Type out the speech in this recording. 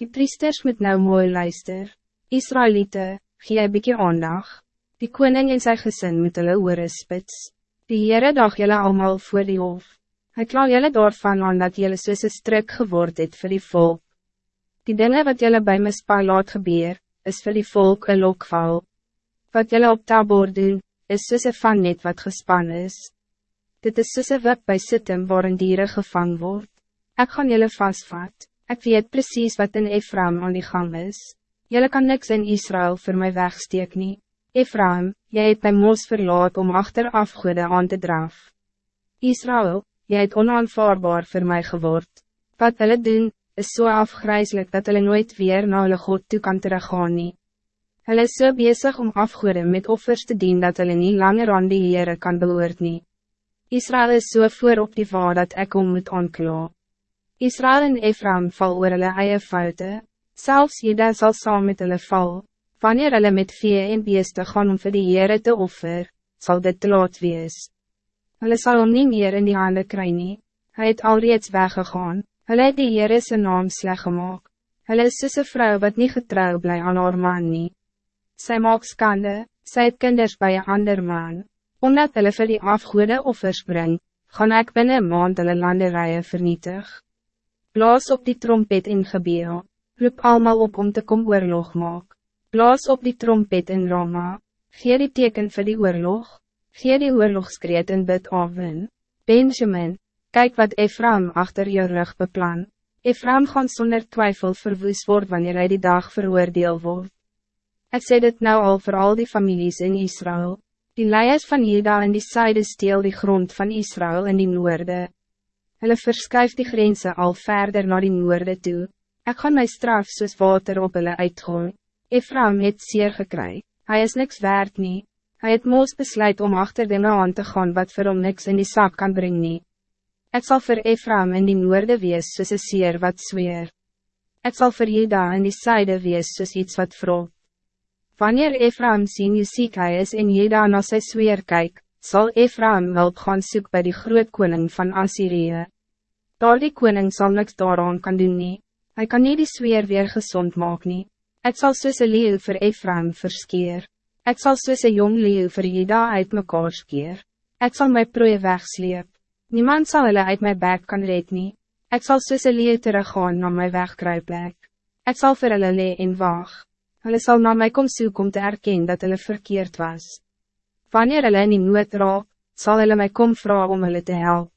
Die priesters moet nou mooi luister. Israëlieten, gee een bykie aandag. Die koning en sy gesin moet hulle oore spits. Die Heere dag julle allemaal voor die hof. Hy kla julle daarvan aan dat julle soos een strik geword het vir die volk. Die dingen wat julle bij mispa laat gebeur, is vir die volk een lokval. Wat julle op tabor doen, is soos een van net wat gespan is. Dit is soos een wip by sitem waarin dieren gevang word. Ik gaan julle vastvat. Ik weet precies wat in Ephraim aan die gang is. Jullie kan niks in Israël voor mij wegsteek nie. Ephraim, jy het my moos verlaat om achteraf goede aan te draf. Israël, jy het onaanvaarbaar voor mij geword. Wat hulle doen, is zo so afgrijzelijk dat hulle nooit weer na hulle God toe kan teruggaan nie. Hulle is so bezig om afgoede met offers te dienen dat hulle niet langer aan die Heere kan behoort nie. Israël is so voor op die vaar dat ek om moet aanklaar. Israël en Ephraim val oor hulle eie foute, selfs Jeda sal saam met hulle val, wanneer hulle met vee en beeste gaan om vir die Heere te offer, zal dit te laat wees. Hulle sal hom nie meer in die handen kry nie, hy het alreeds weggegaan, hulle het die Heere sy naam sleg gemaakt. hulle is soos vrou wat niet getrouw bly aan haar man nie. Sy maak skande, sy het kinders by een ander man, omdat hulle vir die afgoede offers bring, gaan ek binnen een maand hulle landerijen vernietig. Blaas op die trompet in Gebea, roep allemaal op om te kom oorlog maak. Blaas op die trompet in Rama, gee die teken vir die oorlog, gee die oorlogskreet in bid afwin. Benjamin, kijk wat Ephraim achter je rug beplan. Ephraim gaan zonder twijfel verwoes word wanneer hij die dag veroordeel wordt. Ik sê dit nou al voor al die families in Israël. Die leiers van Juda en die Zijde steel die grond van Israël in die noorde. Hulle verskuif die grenzen al verder naar die noorde toe. Ik ga my straf soos water op hulle uitgooi. Ephraim het zeer gekry. Hij is niks waard nie. Hij het moos besluit om achter de aan te gaan wat vir hom niks in die zak kan brengen. Het zal voor Ephraim in die noorde wees soos een seer wat zweer. Het zal voor Juda in die zijde wees soos iets wat vroeg. Wanneer Ephraim sien jy siek hy is en Juda na sy zweer kyk, zal Ephraim hulp gaan soek bij die groot koning van Assyrië. Daar die koning zal niks daaraan kan doen nie, hy kan nie die sfeer weer gezond maak nie. Het zal soos een leeuw vir Ephraim verskeer. Het zal soos een jong leeuw vir Jeda uit mekaar skeer. Het zal my prooi wegsleep. Niemand zal hulle uit my bek kan red nie. Ek sal soos een leeuw teruggaan na my wegkruiplek. Ek sal vir hulle lee en waag. Hulle sal na my kom soek om te erkennen dat hulle verkeerd was. Wanneer hulle in die nood raak, sal hulle my kom vragen om hulle te helpen.